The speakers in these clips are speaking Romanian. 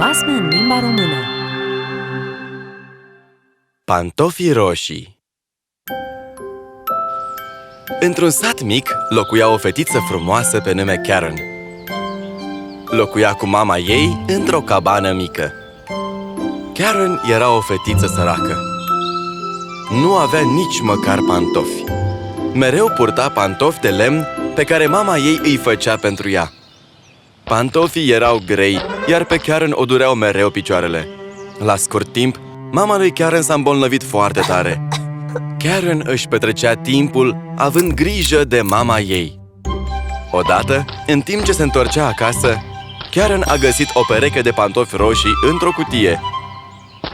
Basme în limba română Pantofii roșii Într-un sat mic locuia o fetiță frumoasă pe nume Karen. Locuia cu mama ei într-o cabană mică. Karen era o fetiță săracă. Nu avea nici măcar pantofi. Mereu purta pantofi de lemn pe care mama ei îi făcea pentru ea. Pantofii erau grei, iar pe Karen o dureau mereu picioarele. La scurt timp, mama lui Karen s-a îmbolnăvit foarte tare. Karen își petrecea timpul având grijă de mama ei. Odată, în timp ce se întorcea acasă, Karen a găsit o pereche de pantofi roșii într-o cutie.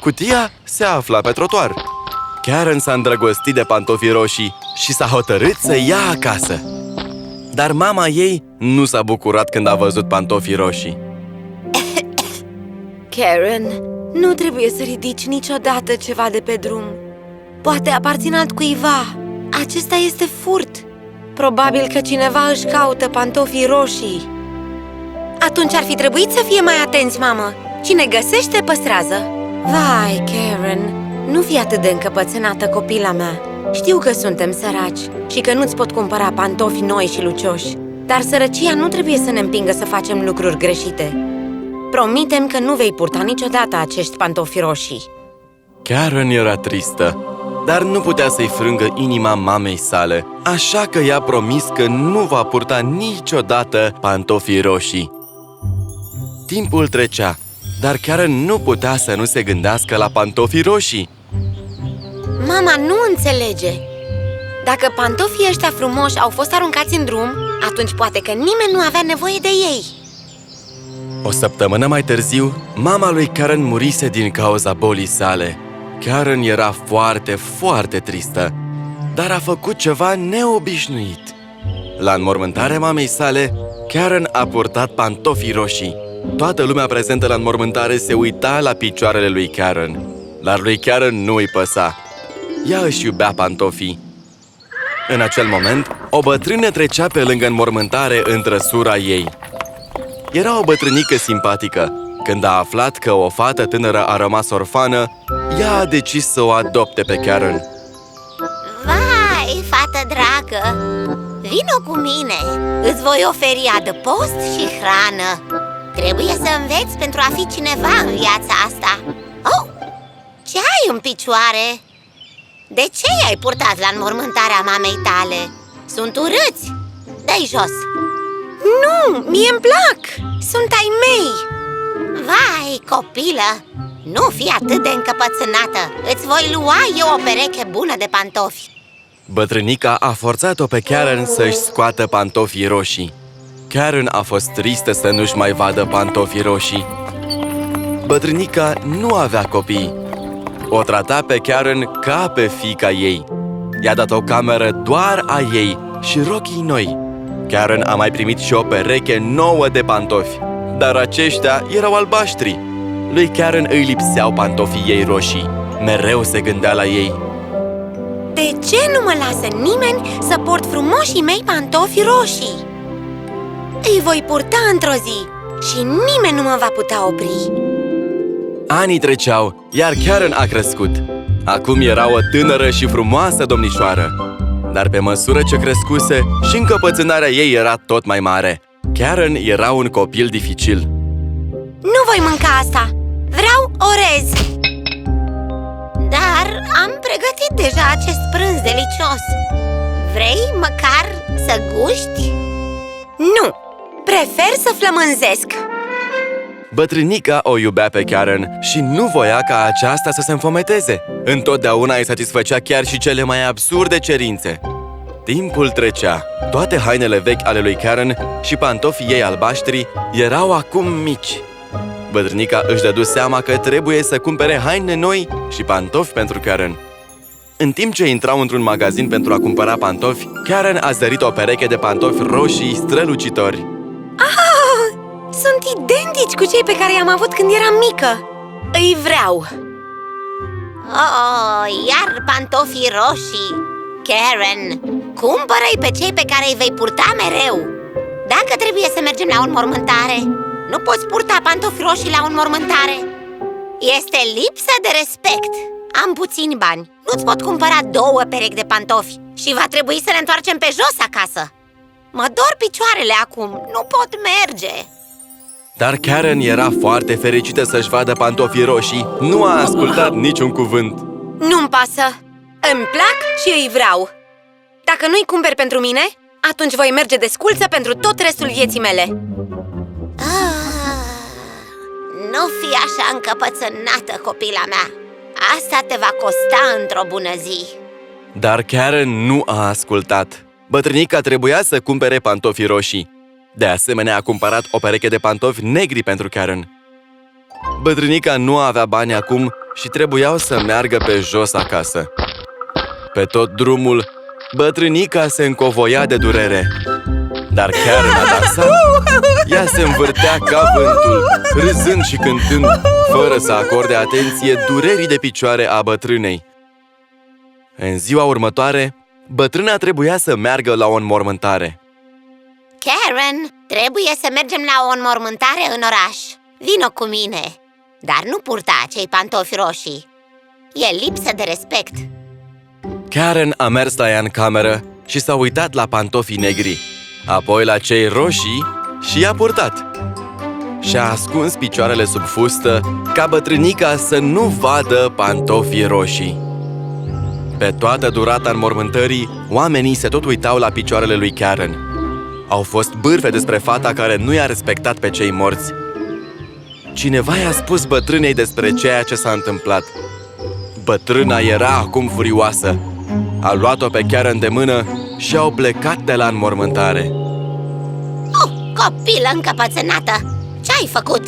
Cutia se afla pe trotuar. Karen s-a îndrăgostit de pantofii roșii și s-a hotărât să ia acasă. Dar mama ei nu s-a bucurat când a văzut pantofii roșii. Karen, nu trebuie să ridici niciodată ceva de pe drum. Poate aparțin altcuiva. Acesta este furt. Probabil că cineva își caută pantofii roșii. Atunci ar fi trebuit să fie mai atenți, mamă. Cine găsește, păstrează. Vai, Karen, nu fi atât de încăpățânată, copila mea. Știu că suntem săraci și că nu-ți pot cumpăra pantofi noi și lucioși. Dar sărăcia nu trebuie să ne împingă să facem lucruri greșite. Promitem că nu vei purta niciodată acești pantofi roșii. Karen era tristă, dar nu putea să-i frângă inima mamei sale, așa că i-a promis că nu va purta niciodată pantofii roșii. Timpul trecea, dar Karen nu putea să nu se gândească la pantofii roșii. Mama nu înțelege! Dacă pantofii ăștia frumoși au fost aruncați în drum, atunci poate că nimeni nu avea nevoie de ei. O săptămână mai târziu, mama lui Karen murise din cauza bolii sale. Karen era foarte, foarte tristă, dar a făcut ceva neobișnuit. La înmormântarea mamei sale, Karen a purtat pantofii roșii. Toată lumea prezentă la înmormântare se uita la picioarele lui Karen, dar lui Karen nu îi păsa. Ea își iubea pantofii. În acel moment, o bătrână trecea pe lângă înmormântare în trăsura ei. Era o bătrânică simpatică. Când a aflat că o fată tânără a rămas orfană, ea a decis să o adopte pe Karen. Vai, fată dragă! Vino cu mine! Îți voi oferi adăpost și hrană Trebuie să înveți pentru a fi cineva în viața asta Oh, ce ai în picioare? De ce i-ai purtat la înmormântarea mamei tale? Sunt urâți! Dă-i jos! Nu, mie îmi plac! Sunt ai mei! Vai, copilă! Nu fi atât de încăpățânată! Îți voi lua eu o pereche bună de pantofi Bătrânica a forțat-o pe Karen să-și scoată pantofii roșii. Karen a fost tristă să nu-și mai vadă pantofii roșii. Bătrânica nu avea copii. O trata pe Karen ca pe fica ei. I-a dat o cameră doar a ei și rochii noi. Karen a mai primit și o pereche nouă de pantofi, dar aceștia erau albaștri. Lui Karen îi lipseau pantofii ei roșii. Mereu se gândea la ei. De ce nu mă lasă nimeni să port frumoșii mei pantofi roșii? Îi voi purta într-o zi și nimeni nu mă va putea opri Anii treceau, iar Karen a crescut. Acum era o tânără și frumoasă domnișoară. Dar pe măsură ce crescuse, și încăpățânarea ei era tot mai mare. Karen era un copil dificil. Nu voi mânca asta! Vreau orez! Dar am pregătit deja acest prânz delicios Vrei măcar să guști? Nu! Prefer să flămânzesc! Bătrânica o iubea pe Karen și nu voia ca aceasta să se înfometeze. Întotdeauna îi satisfăcea chiar și cele mai absurde cerințe. Timpul trecea. Toate hainele vechi ale lui Karen și pantofii ei albaștri erau acum mici. Bătrânica își dădu seama că trebuie să cumpere haine noi și pantofi pentru Karen. În timp ce intrau într-un magazin pentru a cumpăra pantofi, Karen a zărit o pereche de pantofi roșii strălucitori. Ah, sunt identici cu cei pe care i-am avut când eram mică! Îi vreau! Oh, iar pantofii roșii! Karen, cumpără-i pe cei pe care îi vei purta mereu! Dacă trebuie să mergem la o înmormântare, Nu poți purta pantofi roșii la înmormântare Este lipsă de respect Am puțini bani Nu-ți pot cumpăra două perechi de pantofi Și va trebui să ne întoarcem pe jos acasă Mă dor picioarele acum, nu pot merge Dar Karen era foarte fericită să-și vadă pantofii roșii Nu a ascultat niciun cuvânt Nu-mi pasă! Îmi plac și îi vreau! Dacă nu-i cumperi pentru mine, atunci voi merge de sculță pentru tot restul vieții mele! ah, Nu fi așa încăpățânată, copila mea Asta te va costa într-o bună zi Dar Karen nu a ascultat Bătrânica trebuia să cumpere pantofi roșii De asemenea a cumpărat o pereche de pantofi negri pentru Karen. Bătrânica nu avea bani acum și trebuiau să meargă pe jos acasă. Pe tot drumul, bătrânica se încovoia de durere. Dar Karen a dansat. Ea se învârtea ca vântul, râzând și cântând Fără să acorde atenție durerii de picioare a bătrânei. În ziua următoare, bătrâna trebuia să meargă la o înmormântare Karen, trebuie să mergem la o înmormântare în oraș. Vino cu mine. Dar nu purta acei pantofi roșii. E lipsă de respect. Karen a mers la ea în cameră și s-a uitat la pantofii negri. Apoi la cei roșii și i-a purtat. Și-a ascuns picioarele sub fustă ca bătrânica să nu vadă pantofii roșii. Pe toată durata înmormântării, oamenii se tot uitau la picioarele lui Karen Au fost bârfe despre fata care nu i-a respectat pe cei morți Cineva i-a spus bătrânei despre ceea ce s-a întâmplat Bătrâna era acum furioasă A luat-o pe Karen de mână și au plecat de la înmormântare Oh, copilă încăpățânată Ce-ai făcut?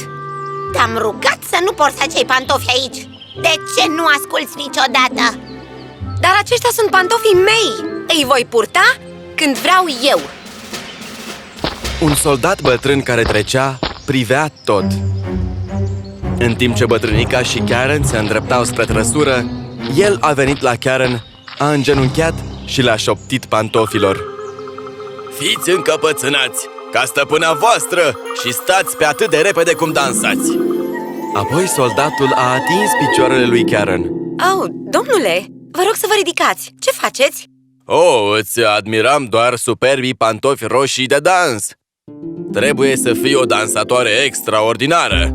Te-am rugat să nu porți acei pantofi aici De ce nu asculți niciodată? Dar aceștia sunt pantofii mei! Îi voi purta când vreau eu! Un soldat bătrân care trecea privea tot. În timp ce bătrânica și Karen se îndreptau spre trăsură El a venit la Karen, a îngenunchiat și le-a șoptit pantofilor. Fiți încăpățânați ca stăpâna voastră și stați pe atât de repede cum dansați. Apoi soldatul a atins picioarele lui Karen. Oh, domnule, vă rog să vă ridicați! Ce faceți? Oh, îți admiram doar superbii pantofi roșii de dans Trebuie să fii o dansatoare extraordinară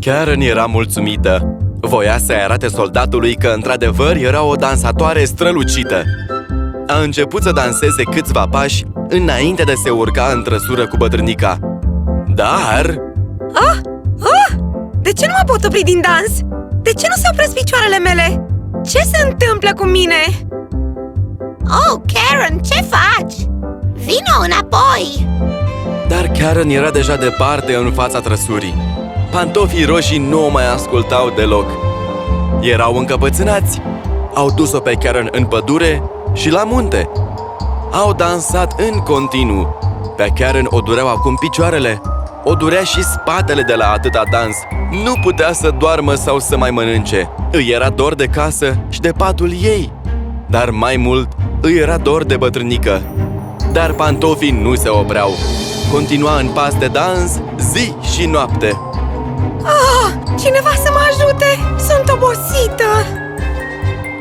Karen era mulțumită Voia să-i arate soldatului că într-adevăr era o dansatoare strălucită A început să danseze câțiva pași înainte de se urca în trăsură cu bătrânica Dar... Ah! Ah! De ce nu mă pot opri din dans? De ce nu se opresc picioarele mele? Ce se întâmplă cu mine? Oh, Karen, ce faci? Vino înapoi! Dar Karen era deja departe în fața trăsurii. Pantofii roșii nu o mai ascultau deloc. Erau încăpățânați Au dus-o pe Karen în pădure și la munte. Au dansat în continuu. Pe Karen o dureau acum picioarele. O durea și spatele de la atâta dans. Nu putea să doarmă sau să mai mănânce. Îi era dor de casă și de patul ei. Dar mai mult îi era dor de bătrânică Dar pantofii nu se opreau Continua în pas de dans zi și noapte Ah! Cineva să mă ajute! Sunt obosită!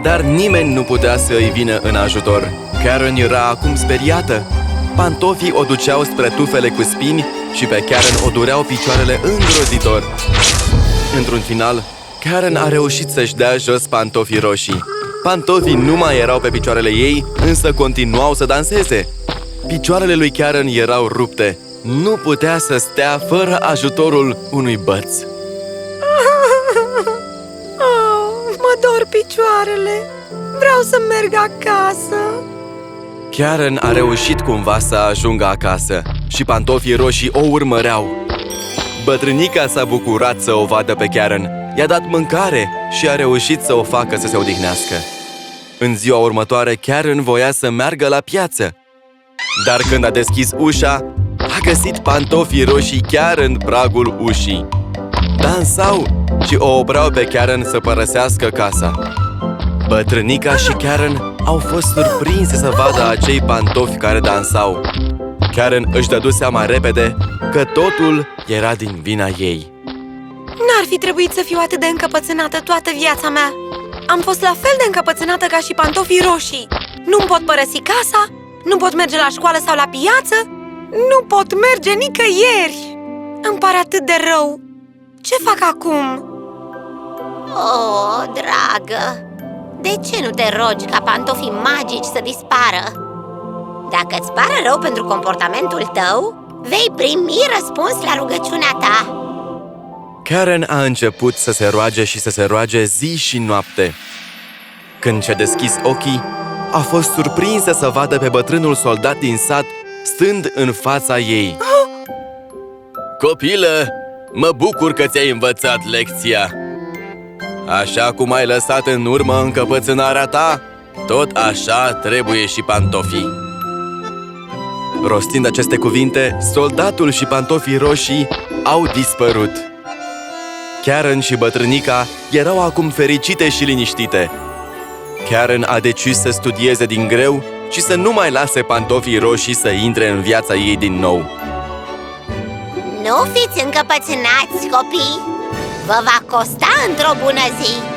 Dar nimeni nu putea să îi vină în ajutor Karen era acum speriată Pantofii o duceau spre tufele cu spini Și pe Karen o dureau picioarele îngrozitor Într-un final, Karen a reușit să-și dea jos pantofii roșii Pantofii nu mai erau pe picioarele ei, însă continuau să danseze Picioarele lui Karen erau rupte Nu putea să stea fără ajutorul unui băț Oh, mă dor picioarele! Vreau să merg acasă! Karen a reușit cumva să ajungă acasă și pantofii roșii o urmăreau. Bătrânica s-a bucurat să o vadă pe Karen, i-a dat mâncare și a reușit să o facă să se odihnească. În ziua următoare, Karen voia să meargă la piață. Dar când a deschis ușa, a găsit pantofii roșii chiar în pragul ușii. Dansau și o opreau pe Karen să părăsească casa. Bătrânica și Karen au fost surprinse să vadă acei pantofi care dansau. Karen își dădu seama repede că totul era din vina ei. N-ar fi trebuit să fiu atât de încăpățânată toată viața mea Am fost la fel de încăpățânată ca și pantofii roșii Nu-mi pot părăsi casa, nu pot merge la școală sau la piață Nu pot merge nicăieri Îmi pare atât de rău Ce fac acum? Oh, dragă, de ce nu te rogi ca pantofii magici să dispară? Dacă îți pare rău pentru comportamentul tău, vei primi răspuns la rugăciunea ta Karen a început să se roage și să se roage zi și noapte. Când și-a deschis ochii, a fost surprinsă să vadă pe bătrânul soldat din sat stând în fața ei. Copilă, mă bucur că ți-ai învățat lecția! Așa cum ai lăsat în urmă încăpățânarea ta, tot așa trebuie și pantofii. Rostind aceste cuvinte, soldatul și pantofii roșii au dispărut. Karen și bătrânica erau acum fericite și liniștite. Karen a decis să studieze din greu și să nu mai lase pantofii roșii să intre în viața ei din nou. Nu fiți încăpățânați, copii! Vă va costa într-o bună zi!